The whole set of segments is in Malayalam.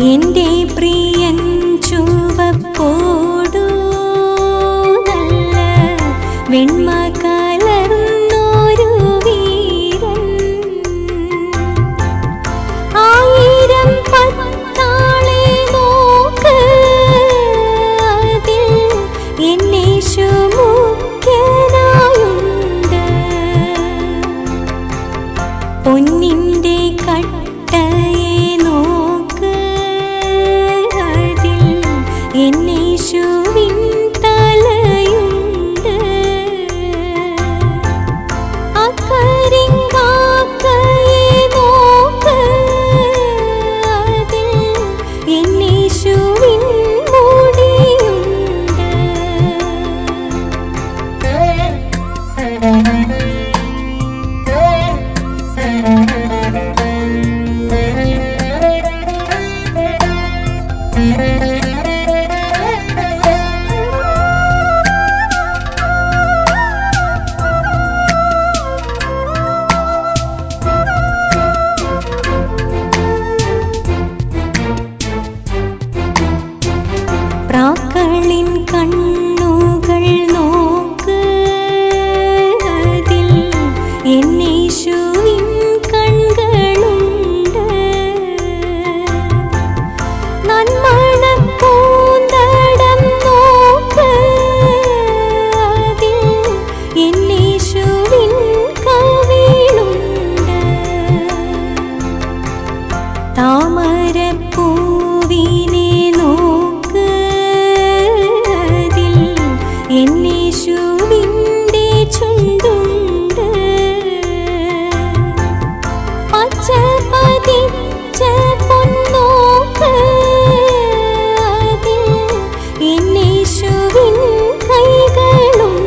എന്റെ പ്രിയൻ ചുവപ്പോടു നല്ല വെണ്മ എന്നേശുവിന്റെ ചുണ്ടുണ്ട്. പച്ച പതിച്ച പൊന്നോക്ക് അതിൽ കൈകളുണ്ട്.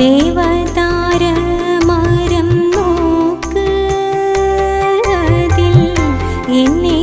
ദേവതാരമരം നോക്ക്. അതിൽ എന്നേ